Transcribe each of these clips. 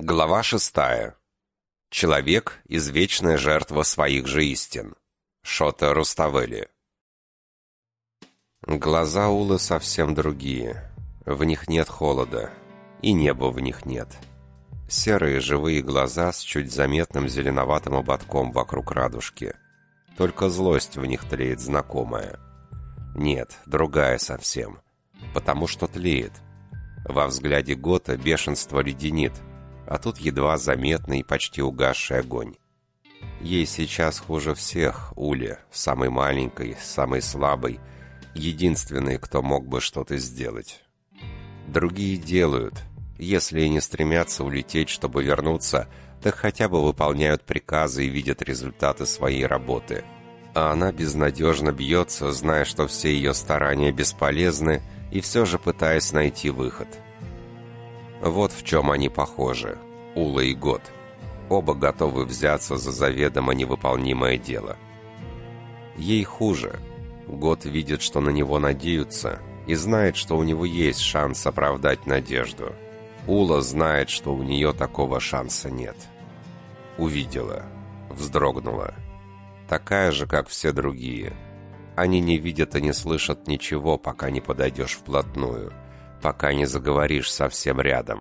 Глава шестая. Человек – извечная жертва своих же истин. Шота Руставели. Глаза Улы совсем другие. В них нет холода. И неба в них нет. Серые живые глаза с чуть заметным зеленоватым ободком вокруг радужки. Только злость в них тлеет знакомая. Нет, другая совсем. Потому что тлеет. Во взгляде Гота бешенство леденит – а тут едва заметный, почти угасший огонь. Ей сейчас хуже всех, Уле, самой маленькой, самой слабой, единственной, кто мог бы что-то сделать. Другие делают, если и не стремятся улететь, чтобы вернуться, так хотя бы выполняют приказы и видят результаты своей работы. А она безнадежно бьется, зная, что все ее старания бесполезны, и все же пытаясь найти выход – вот в чем они похожи, Ула и Год. Оба готовы взяться за заведомо невыполнимое дело. Ей хуже. Год видит, что на него надеются, и знает, что у него есть шанс оправдать надежду. Ула знает, что у нее такого шанса нет. Увидела. Вздрогнула. Такая же, как все другие. Они не видят и не слышат ничего, пока не подойдешь вплотную – пока не заговоришь совсем рядом.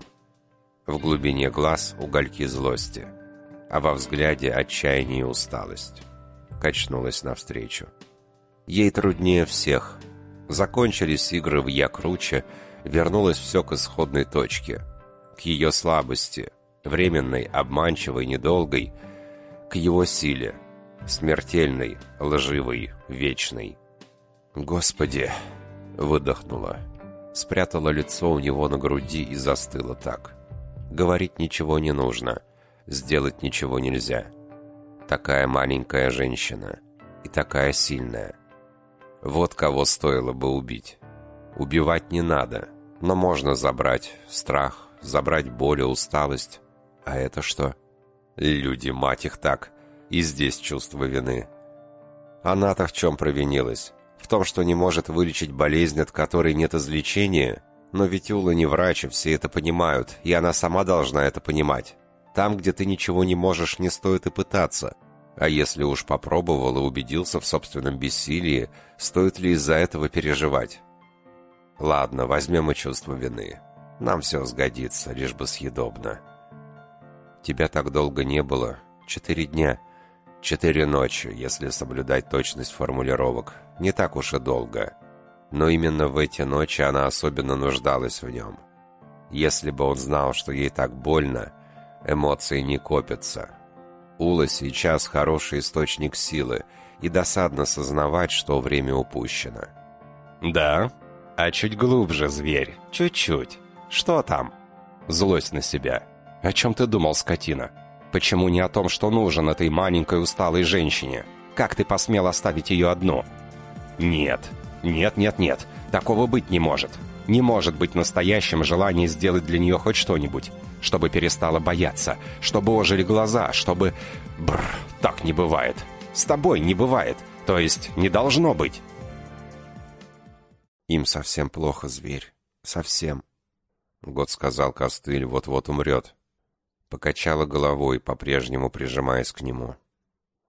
В глубине глаз угольки злости, а во взгляде отчаяние и усталость. Качнулась навстречу. Ей труднее всех. Закончились игры в «Я круче», вернулось все к исходной точке, к ее слабости, временной, обманчивой, недолгой, к его силе, смертельной, лживой, вечной. «Господи!» — выдохнула спрятала лицо у него на груди и застыла так. Говорить ничего не нужно, сделать ничего нельзя. Такая маленькая женщина и такая сильная. Вот кого стоило бы убить. Убивать не надо, но можно забрать страх, забрать боль и усталость. А это что? Люди, мать их так. И здесь чувство вины. Она-то в чем провинилась? В том, что не может вылечить болезнь, от которой нет излечения. Но ведь Ула не врач, и все это понимают, и она сама должна это понимать. Там, где ты ничего не можешь, не стоит и пытаться. А если уж попробовал и убедился в собственном бессилии, стоит ли из-за этого переживать? Ладно, возьмем и чувство вины. Нам все сгодится, лишь бы съедобно. Тебя так долго не было. Четыре дня. Четыре ночи, если соблюдать точность формулировок. Не так уж и долго. Но именно в эти ночи она особенно нуждалась в нем. Если бы он знал, что ей так больно, эмоции не копятся. Ула сейчас хороший источник силы, и досадно сознавать, что время упущено. «Да? А чуть глубже, зверь, чуть-чуть. Что там?» Злость на себя. «О чем ты думал, скотина?» Почему не о том, что нужен этой маленькой усталой женщине? Как ты посмел оставить ее одну? Нет, нет, нет, нет, такого быть не может. Не может быть настоящим желание сделать для нее хоть что-нибудь, чтобы перестала бояться, чтобы ожили глаза, чтобы... Бррр, так не бывает. С тобой не бывает, то есть не должно быть. Им совсем плохо, зверь, совсем. Год сказал, костыль вот-вот умрет. Покачала головой, по-прежнему прижимаясь к нему.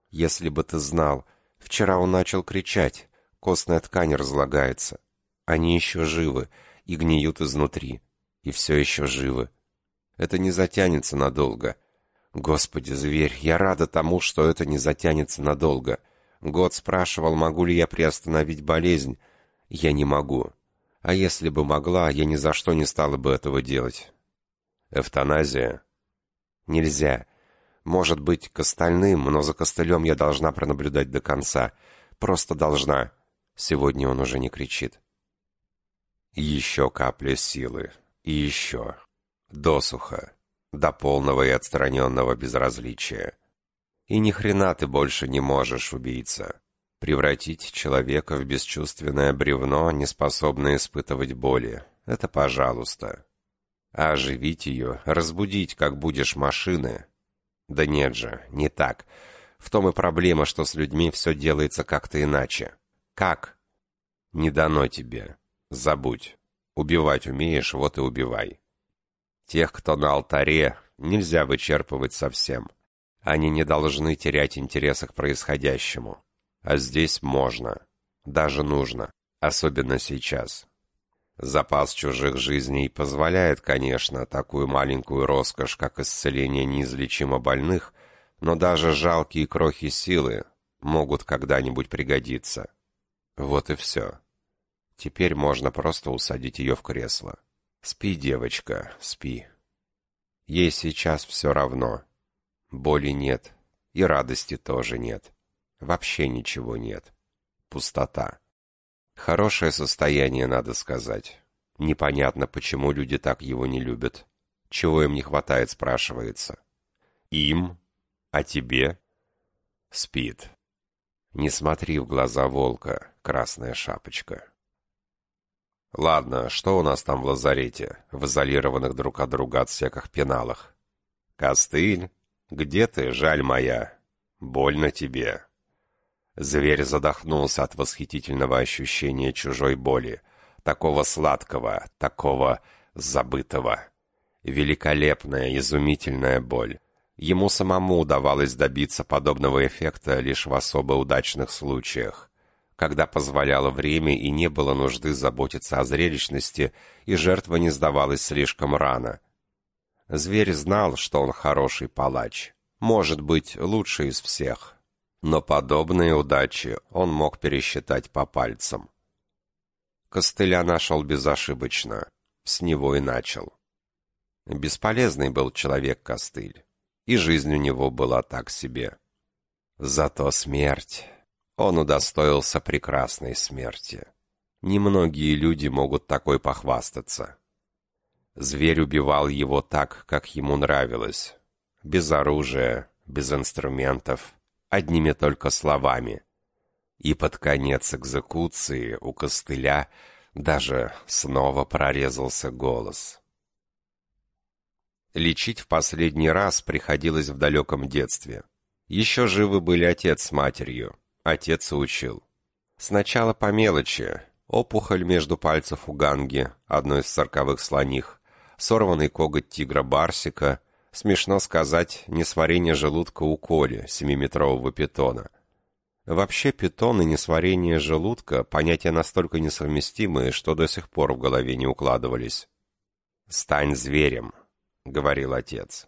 «Если бы ты знал, вчера он начал кричать, костная ткань разлагается. Они еще живы и гниют изнутри, и все еще живы. Это не затянется надолго. Господи, зверь, я рада тому, что это не затянется надолго. Год спрашивал, могу ли я приостановить болезнь. Я не могу. А если бы могла, я ни за что не стала бы этого делать. Эвтаназия Нельзя. Может быть, к остальным, но за костылем я должна пронаблюдать до конца. Просто должна. Сегодня он уже не кричит. Еще капля силы. И еще. Досуха. До полного и отстраненного безразличия. И ни хрена ты больше не можешь, убийца. Превратить человека в бесчувственное бревно, не способное испытывать боли. Это пожалуйста. А оживить ее, разбудить, как будешь машины. Да нет же, не так. В том и проблема, что с людьми все делается как-то иначе. Как? Не дано тебе. Забудь. Убивать умеешь, вот и убивай. Тех, кто на алтаре, нельзя вычерпывать совсем. Они не должны терять интереса к происходящему. А здесь можно. Даже нужно. Особенно сейчас. Запас чужих жизней позволяет, конечно, такую маленькую роскошь, как исцеление неизлечимо больных, но даже жалкие крохи силы могут когда-нибудь пригодиться. Вот и все. Теперь можно просто усадить ее в кресло. Спи, девочка, спи. Ей сейчас все равно. Боли нет, и радости тоже нет. Вообще ничего нет. Пустота. Хорошее состояние, надо сказать. Непонятно, почему люди так его не любят. Чего им не хватает, спрашивается. Им? А тебе? Спит. Не смотри в глаза волка, красная шапочка. Ладно, что у нас там в лазарете, в изолированных друг от друга отсеках пеналах? Костыль? Где ты, жаль моя? Больно тебе. Зверь задохнулся от восхитительного ощущения чужой боли, такого сладкого, такого забытого. Великолепная, изумительная боль. Ему самому удавалось добиться подобного эффекта лишь в особо удачных случаях, когда позволяло время и не было нужды заботиться о зрелищности, и жертва не сдавалась слишком рано. Зверь знал, что он хороший палач, может быть, лучший из всех, но подобные удачи он мог пересчитать по пальцам. Костыля нашел безошибочно, с него и начал. Бесполезный был человек-костыль, и жизнь у него была так себе. Зато смерть... Он удостоился прекрасной смерти. Немногие люди могут такой похвастаться. Зверь убивал его так, как ему нравилось. Без оружия, без инструментов, одними только словами. И под конец экзекуции у костыля даже снова прорезался голос. Лечить в последний раз приходилось в далеком детстве. Еще живы были отец с матерью. Отец учил. Сначала по мелочи. Опухоль между пальцев у ганги, одной из цирковых слоних, сорванный коготь тигра-барсика, Смешно сказать, несварение желудка у Коли, семиметрового питона. Вообще питон и несварение желудка – понятия настолько несовместимые, что до сих пор в голове не укладывались. «Стань зверем», — говорил отец.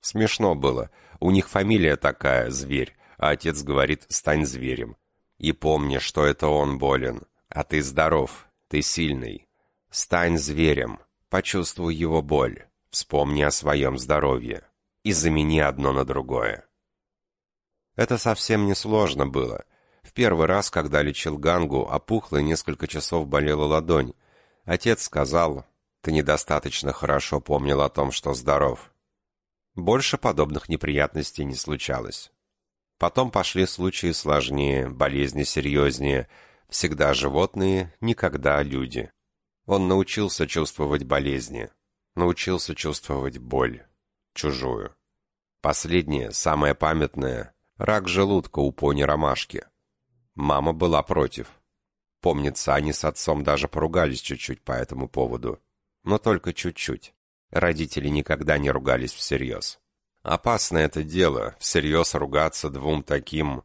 Смешно было. У них фамилия такая, зверь, а отец говорит «стань зверем». И помни, что это он болен, а ты здоров, ты сильный. Стань зверем, почувствуй его боль. Вспомни о своем здоровье и замени одно на другое. Это совсем не сложно было. В первый раз, когда лечил Гангу, опухла и несколько часов болела ладонь. Отец сказал, ты недостаточно хорошо помнил о том, что здоров. Больше подобных неприятностей не случалось. Потом пошли случаи сложнее, болезни серьезнее. Всегда животные, никогда люди. Он научился чувствовать болезни научился чувствовать боль. Чужую. Последнее, самое памятное – рак желудка у пони-ромашки. Мама была против. Помнится, они с отцом даже поругались чуть-чуть по этому поводу. Но только чуть-чуть. Родители никогда не ругались всерьез. Опасно это дело, всерьез ругаться двум таким...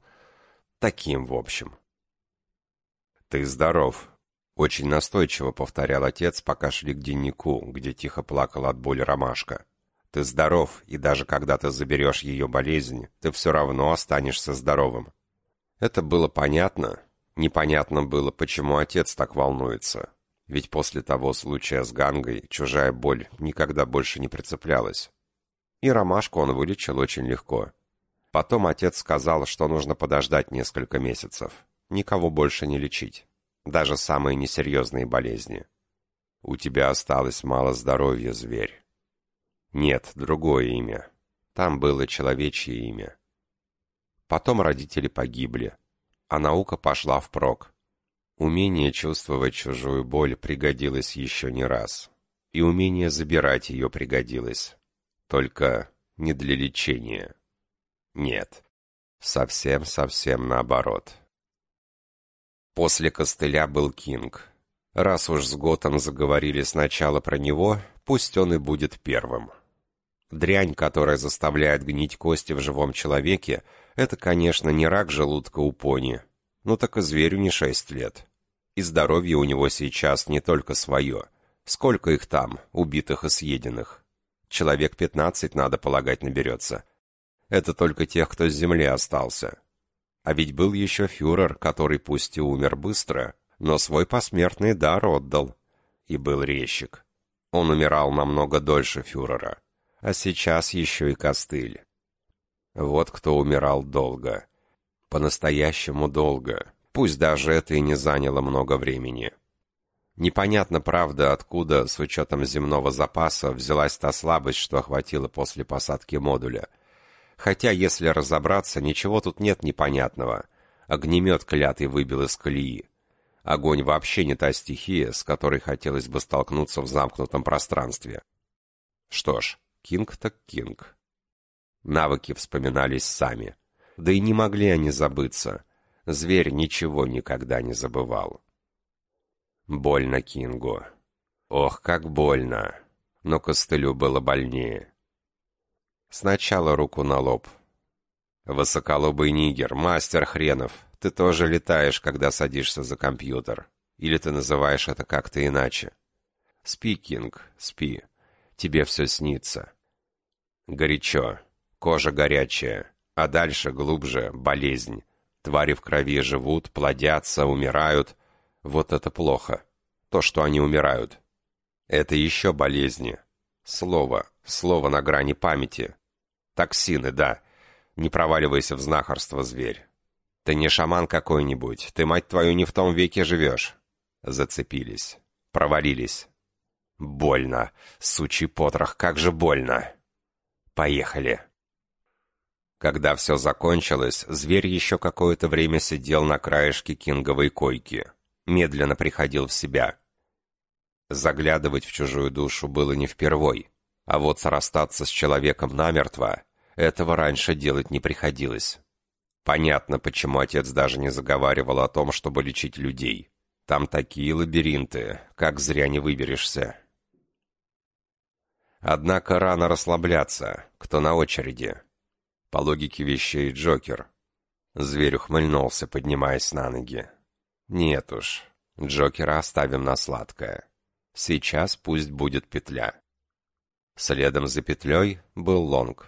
Таким, в общем. «Ты здоров», очень настойчиво повторял отец, пока шли к деннику, где тихо плакала от боли ромашка. «Ты здоров, и даже когда ты заберешь ее болезнь, ты все равно останешься здоровым». Это было понятно. Непонятно было, почему отец так волнуется. Ведь после того случая с Гангой чужая боль никогда больше не прицеплялась. И ромашку он вылечил очень легко. Потом отец сказал, что нужно подождать несколько месяцев. Никого больше не лечить даже самые несерьезные болезни. У тебя осталось мало здоровья, зверь. Нет, другое имя. Там было человечье имя. Потом родители погибли, а наука пошла впрок. Умение чувствовать чужую боль пригодилось еще не раз. И умение забирать ее пригодилось. Только не для лечения. Нет, совсем-совсем наоборот. После костыля был Кинг. Раз уж с Готом заговорили сначала про него, пусть он и будет первым. Дрянь, которая заставляет гнить кости в живом человеке, это, конечно, не рак желудка у пони. Ну так и зверю не шесть лет. И здоровье у него сейчас не только свое. Сколько их там, убитых и съеденных? Человек пятнадцать, надо полагать, наберется. Это только тех, кто с земли остался. А ведь был еще фюрер, который пусть и умер быстро, но свой посмертный дар отдал. И был резчик. Он умирал намного дольше фюрера. А сейчас еще и костыль. Вот кто умирал долго. По-настоящему долго. Пусть даже это и не заняло много времени. Непонятно, правда, откуда, с учетом земного запаса, взялась та слабость, что охватила после посадки модуля. Хотя, если разобраться, ничего тут нет непонятного. Огнемет клятый выбил из колеи. Огонь вообще не та стихия, с которой хотелось бы столкнуться в замкнутом пространстве. Что ж, кинг так кинг. Навыки вспоминались сами. Да и не могли они забыться. Зверь ничего никогда не забывал. Больно Кингу. Ох, как больно. Но костылю было больнее. Сначала руку на лоб. Высоколобый нигер, мастер хренов, ты тоже летаешь, когда садишься за компьютер. Или ты называешь это как-то иначе. Спи, Кинг, спи. Тебе все снится. Горячо. Кожа горячая. А дальше глубже болезнь. Твари в крови живут, плодятся, умирают. Вот это плохо. То, что они умирают. Это еще болезни. Слово. Слово на грани памяти. Токсины, да. Не проваливайся в знахарство, зверь. «Ты не шаман какой-нибудь, ты, мать твою, не в том веке живешь». Зацепились. Провалились. Больно. Сучий потрох, как же больно. Поехали. Когда все закончилось, зверь еще какое-то время сидел на краешке кинговой койки. Медленно приходил в себя. Заглядывать в чужую душу было не впервой. А вот срастаться с человеком намертво, этого раньше делать не приходилось. Понятно, почему отец даже не заговаривал о том, чтобы лечить людей. Там такие лабиринты, как зря не выберешься. Однако рано расслабляться. Кто на очереди? По логике вещей Джокер. Зверь ухмыльнулся, поднимаясь на ноги. Нет уж, Джокера оставим на сладкое. Сейчас пусть будет петля. Следом за петлей был Лонг.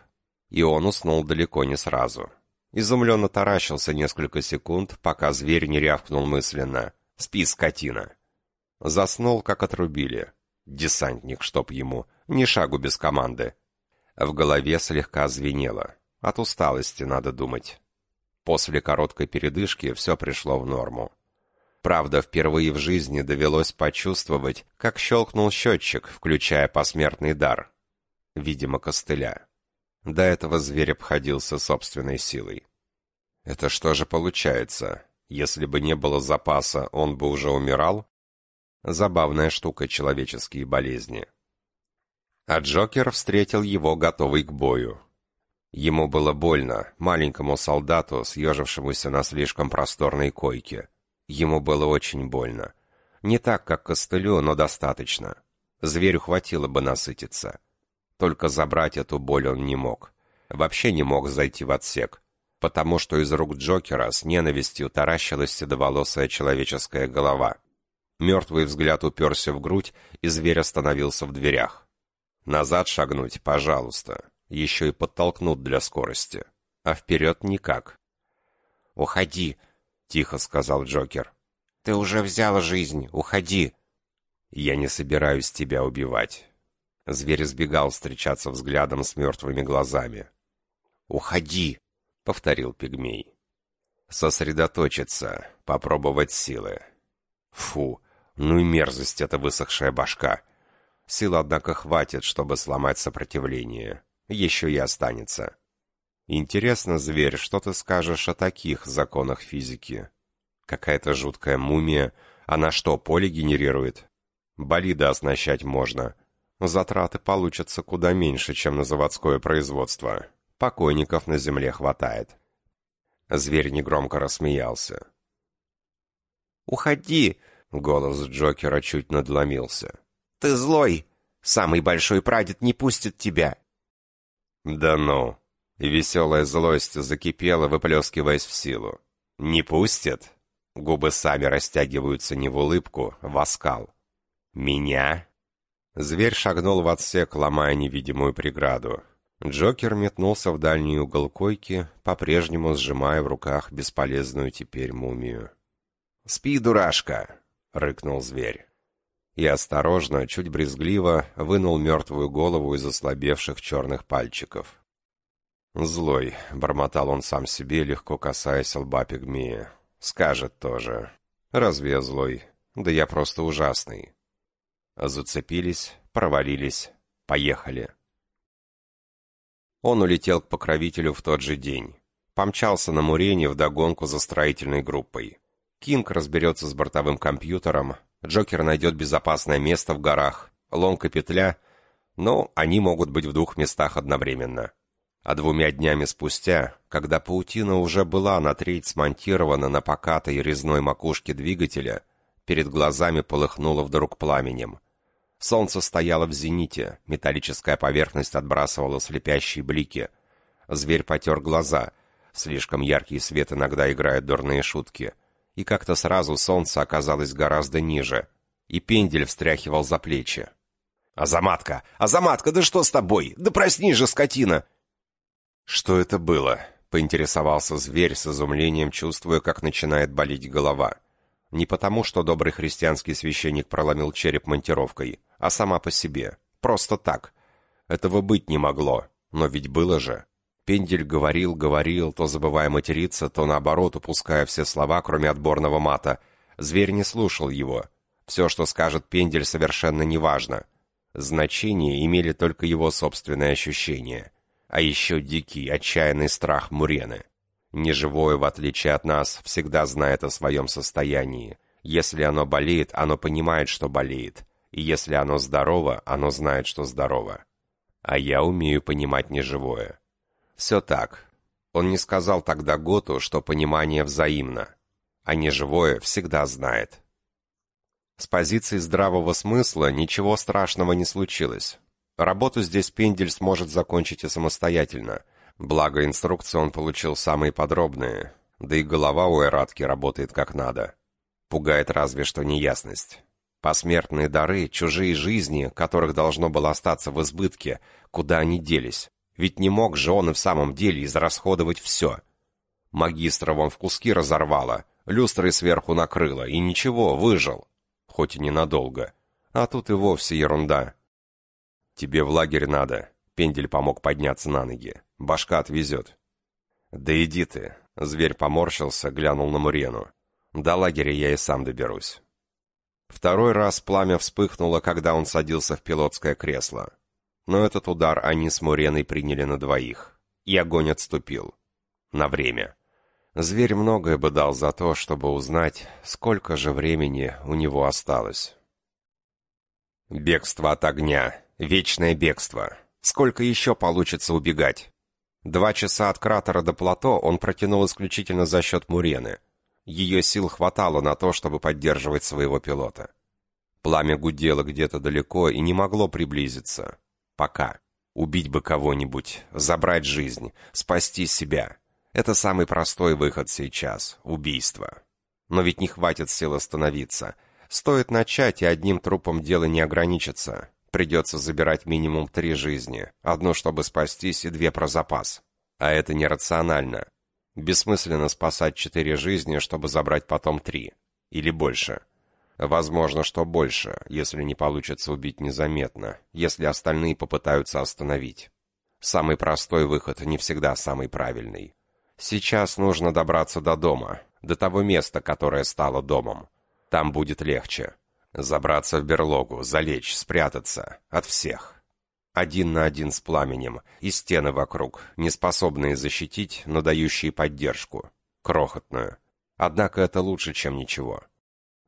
И он уснул далеко не сразу. Изумленно таращился несколько секунд, пока зверь не рявкнул мысленно. «Спи, скотина!» Заснул, как отрубили. Десантник, чтоб ему, ни шагу без команды. В голове слегка звенело. От усталости, надо думать. После короткой передышки все пришло в норму. Правда, впервые в жизни довелось почувствовать, как щелкнул счетчик, включая посмертный дар. Видимо, костыля. До этого зверь обходился собственной силой. Это что же получается? Если бы не было запаса, он бы уже умирал? Забавная штука человеческие болезни. А Джокер встретил его готовый к бою. Ему было больно, маленькому солдату, съежившемуся на слишком просторной койке. Ему было очень больно. Не так, как костылю, но достаточно. Зверю хватило бы насытиться. Только забрать эту боль он не мог. Вообще не мог зайти в отсек потому что из рук Джокера с ненавистью таращилась седоволосая человеческая голова. Мертвый взгляд уперся в грудь, и зверь остановился в дверях. Назад шагнуть, пожалуйста. Еще и подтолкнут для скорости. А вперед никак. «Уходи», — тихо сказал Джокер. «Ты уже взял жизнь, уходи». «Я не собираюсь тебя убивать». Зверь избегал встречаться взглядом с мертвыми глазами. «Уходи!» повторил пигмей. Сосредоточиться, попробовать силы. Фу, ну и мерзость эта высохшая башка. Сил, однако, хватит, чтобы сломать сопротивление. Еще и останется. Интересно, зверь, что ты скажешь о таких законах физики? Какая-то жуткая мумия. Она что, поле генерирует? Болиды оснащать можно. Затраты получатся куда меньше, чем на заводское производство. Покойников на земле хватает. Зверь негромко рассмеялся. «Уходи!» — голос Джокера чуть надломился. «Ты злой! Самый большой прадед не пустит тебя!» «Да ну!» Веселая злость закипела, выплескиваясь в силу. «Не пустят?» Губы сами растягиваются не в улыбку, в оскал. «Меня?» Зверь шагнул в отсек, ломая невидимую преграду. Джокер метнулся в дальний угол койки, по-прежнему сжимая в руках бесполезную теперь мумию. «Спи, дурашка!» — рыкнул зверь. И осторожно, чуть брезгливо, вынул мертвую голову из ослабевших черных пальчиков. «Злой», — бормотал он сам себе, легко касаясь лба пигмея. «Скажет тоже. Разве я злой? Да я просто ужасный». Зацепились, провалились, поехали. Он улетел к покровителю в тот же день. Помчался на Мурене вдогонку за строительной группой. Кинг разберется с бортовым компьютером, Джокер найдет безопасное место в горах, Лонг и Петля, но они могут быть в двух местах одновременно. А двумя днями спустя, когда паутина уже была на треть смонтирована на покатой резной макушке двигателя, перед глазами полыхнуло вдруг пламенем. Солнце стояло в зените, металлическая поверхность отбрасывала слепящие блики. Зверь потер глаза. Слишком яркий свет иногда играет дурные шутки. И как-то сразу солнце оказалось гораздо ниже. И пендель встряхивал за плечи. «Азаматка! Азаматка, да что с тобой? Да проснись же, скотина!» «Что это было?» — поинтересовался зверь с изумлением, чувствуя, как начинает болеть голова. Не потому, что добрый христианский священник проломил череп монтировкой, а сама по себе. Просто так. Этого быть не могло. Но ведь было же. Пендель говорил, говорил, то забывая материться, то наоборот упуская все слова, кроме отборного мата. Зверь не слушал его. Все, что скажет Пендель, совершенно неважно. Значение имели только его собственные ощущения. А еще дикий, отчаянный страх Мурены. Неживое, в отличие от нас, всегда знает о своем состоянии. Если оно болеет, оно понимает, что болеет. И если оно здорово, оно знает, что здорово. А я умею понимать неживое. Все так. Он не сказал тогда Готу, что понимание взаимно. А неживое всегда знает. С позиции здравого смысла ничего страшного не случилось. Работу здесь Пендель сможет закончить и самостоятельно – Благо, инструкции он получил самые подробные, да и голова у Эратки работает как надо. Пугает разве что неясность. Посмертные дары, чужие жизни, которых должно было остаться в избытке, куда они делись? Ведь не мог же он и в самом деле израсходовать все. Магистра вон в куски разорвало, люстрой сверху накрыло, и ничего, выжил. Хоть и ненадолго. А тут и вовсе ерунда. «Тебе в лагерь надо», — Пендель помог подняться на ноги. Башка отвезет. Да иди ты. Зверь поморщился, глянул на Мурену. До лагеря я и сам доберусь. Второй раз пламя вспыхнуло, когда он садился в пилотское кресло. Но этот удар они с Муреной приняли на двоих. И огонь отступил. На время. Зверь многое бы дал за то, чтобы узнать, сколько же времени у него осталось. Бегство от огня. Вечное бегство. Сколько еще получится убегать? Два часа от кратера до плато он протянул исключительно за счет Мурены. Ее сил хватало на то, чтобы поддерживать своего пилота. Пламя гудело где-то далеко и не могло приблизиться. Пока. Убить бы кого-нибудь, забрать жизнь, спасти себя. Это самый простой выход сейчас — убийство. Но ведь не хватит сил остановиться. Стоит начать, и одним трупом дело не ограничится. Придется забирать минимум три жизни. Одну, чтобы спастись, и две про запас. А это нерационально. Бессмысленно спасать четыре жизни, чтобы забрать потом три. Или больше. Возможно, что больше, если не получится убить незаметно, если остальные попытаются остановить. Самый простой выход не всегда самый правильный. Сейчас нужно добраться до дома, до того места, которое стало домом. Там будет легче. Забраться в берлогу, залечь, спрятаться. От всех. Один на один с пламенем. И стены вокруг, не способные защитить, но дающие поддержку. Крохотную. Однако это лучше, чем ничего.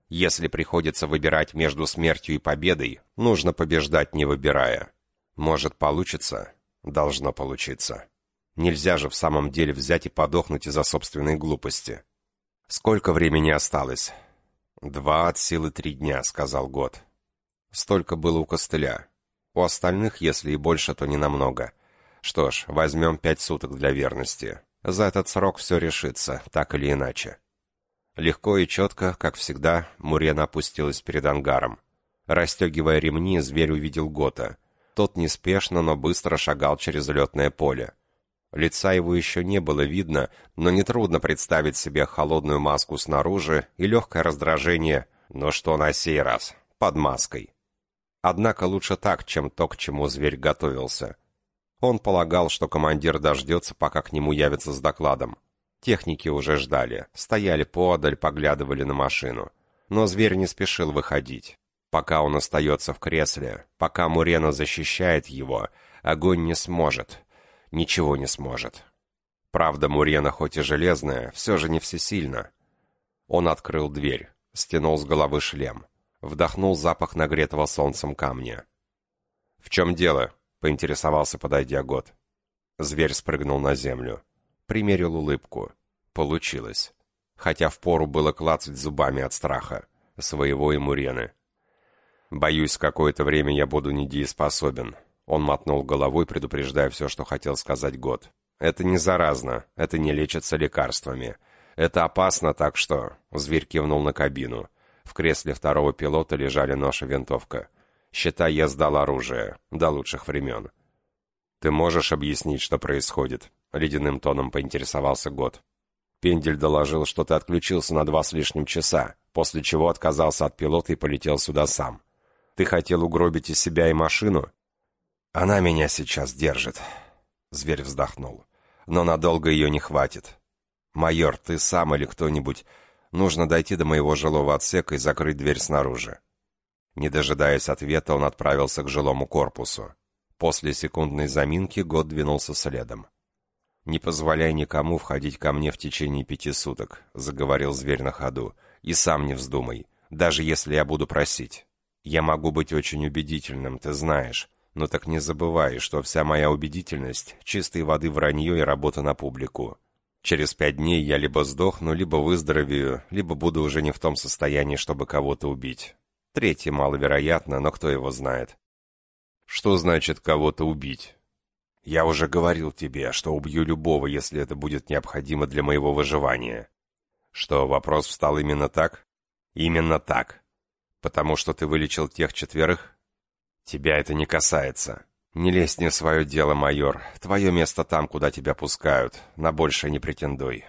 Если приходится выбирать между смертью и победой, нужно побеждать, не выбирая. Может получится? Должно получиться. Нельзя же в самом деле взять и подохнуть из-за собственной глупости. Сколько времени осталось? «Два от силы три дня», — сказал Год. Столько было у костыля. У остальных, если и больше, то не намного. Что ж, возьмем пять суток для верности. За этот срок все решится, так или иначе. Легко и четко, как всегда, Мурена опустилась перед ангаром. Расстегивая ремни, зверь увидел Гота. Тот неспешно, но быстро шагал через летное поле. Лица его еще не было видно, но нетрудно представить себе холодную маску снаружи и легкое раздражение, но что на сей раз, под маской. Однако лучше так, чем то, к чему зверь готовился. Он полагал, что командир дождется, пока к нему явится с докладом. Техники уже ждали, стояли поодаль, поглядывали на машину. Но зверь не спешил выходить. Пока он остается в кресле, пока Мурена защищает его, огонь не сможет. Ничего не сможет. Правда, Мурена хоть и железная, все же не всесильна. Он открыл дверь, стянул с головы шлем, вдохнул запах нагретого солнцем камня. «В чем дело?» — поинтересовался, подойдя год. Зверь спрыгнул на землю. Примерил улыбку. Получилось. Хотя впору было клацать зубами от страха. Своего и Мурены. «Боюсь, какое-то время я буду недееспособен». Он мотнул головой, предупреждая все, что хотел сказать год. «Это не заразно. Это не лечится лекарствами. Это опасно, так что...» Зверь кивнул на кабину. В кресле второго пилота лежали нож и винтовка. Считай, я сдал оружие. До лучших времен. «Ты можешь объяснить, что происходит?» — ледяным тоном поинтересовался Год. Пендель доложил, что ты отключился на два с лишним часа, после чего отказался от пилота и полетел сюда сам. Ты хотел угробить и себя, и машину? Она меня сейчас держит. Зверь вздохнул. Но надолго ее не хватит. Майор, ты сам или кто-нибудь... Нужно дойти до моего жилого отсека и закрыть дверь снаружи. Не дожидаясь ответа, он отправился к жилому корпусу. После секундной заминки Год двинулся следом. «Не позволяй никому входить ко мне в течение пяти суток», — заговорил зверь на ходу. «И сам не вздумай, даже если я буду просить. Я могу быть очень убедительным, ты знаешь, но так не забывай, что вся моя убедительность — чистой воды вранье и работа на публику. Через пять дней я либо сдохну, либо выздоровею, либо буду уже не в том состоянии, чтобы кого-то убить. Третье маловероятно, но кто его знает. Что значит кого-то убить? Я уже говорил тебе, что убью любого, если это будет необходимо для моего выживания. Что, вопрос встал именно так? Именно так. Потому что ты вылечил тех четверых? Тебя это не касается. Не лезь не в свое дело, майор. Твое место там, куда тебя пускают. На большее не претендуй.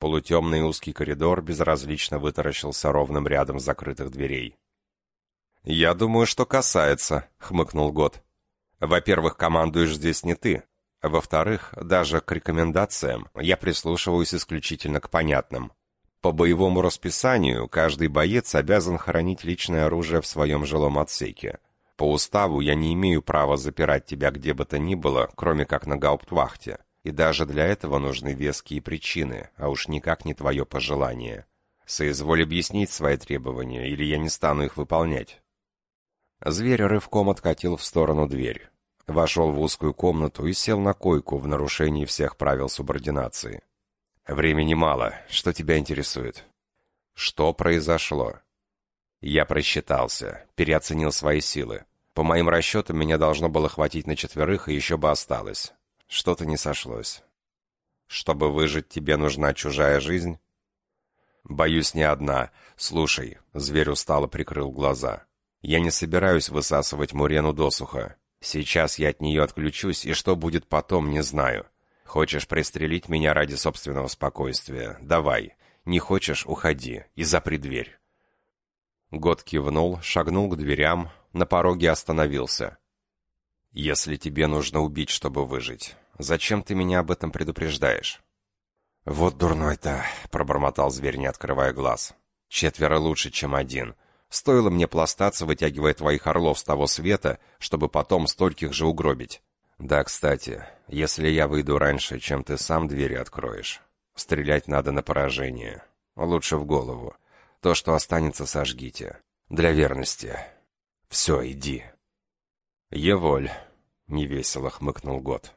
Полутемный узкий коридор безразлично вытаращился ровным рядом закрытых дверей. «Я думаю, что касается», — хмыкнул Год. «Во-первых, командуешь здесь не ты. Во-вторых, даже к рекомендациям я прислушиваюсь исключительно к понятным. По боевому расписанию каждый боец обязан хранить личное оружие в своем жилом отсеке. По уставу я не имею права запирать тебя где бы то ни было, кроме как на гауптвахте. И даже для этого нужны веские причины, а уж никак не твое пожелание. Соизволь объяснить свои требования, или я не стану их выполнять. Зверь рывком откатил в сторону дверь. Вошел в узкую комнату и сел на койку в нарушении всех правил субординации. «Времени мало. Что тебя интересует?» «Что произошло?» Я просчитался, переоценил свои силы. По моим расчетам, меня должно было хватить на четверых, и еще бы осталось. Что-то не сошлось. Чтобы выжить, тебе нужна чужая жизнь? Боюсь, не одна. Слушай, зверь устало прикрыл глаза. Я не собираюсь высасывать Мурену досуха. Сейчас я от нее отключусь, и что будет потом, не знаю. Хочешь пристрелить меня ради собственного спокойствия? Давай. Не хочешь — уходи и запри дверь. Год кивнул, шагнул к дверям, на пороге остановился. «Если тебе нужно убить, чтобы выжить, зачем ты меня об этом предупреждаешь?» «Вот дурной-то», — пробормотал зверь, не открывая глаз. «Четверо лучше, чем один. Стоило мне пластаться, вытягивая твоих орлов с того света, чтобы потом стольких же угробить. Да, кстати, если я выйду раньше, чем ты сам двери откроешь, стрелять надо на поражение. Лучше в голову. То, что останется, сожгите. Для верности. Все, иди. Еволь, невесело хмыкнул Год.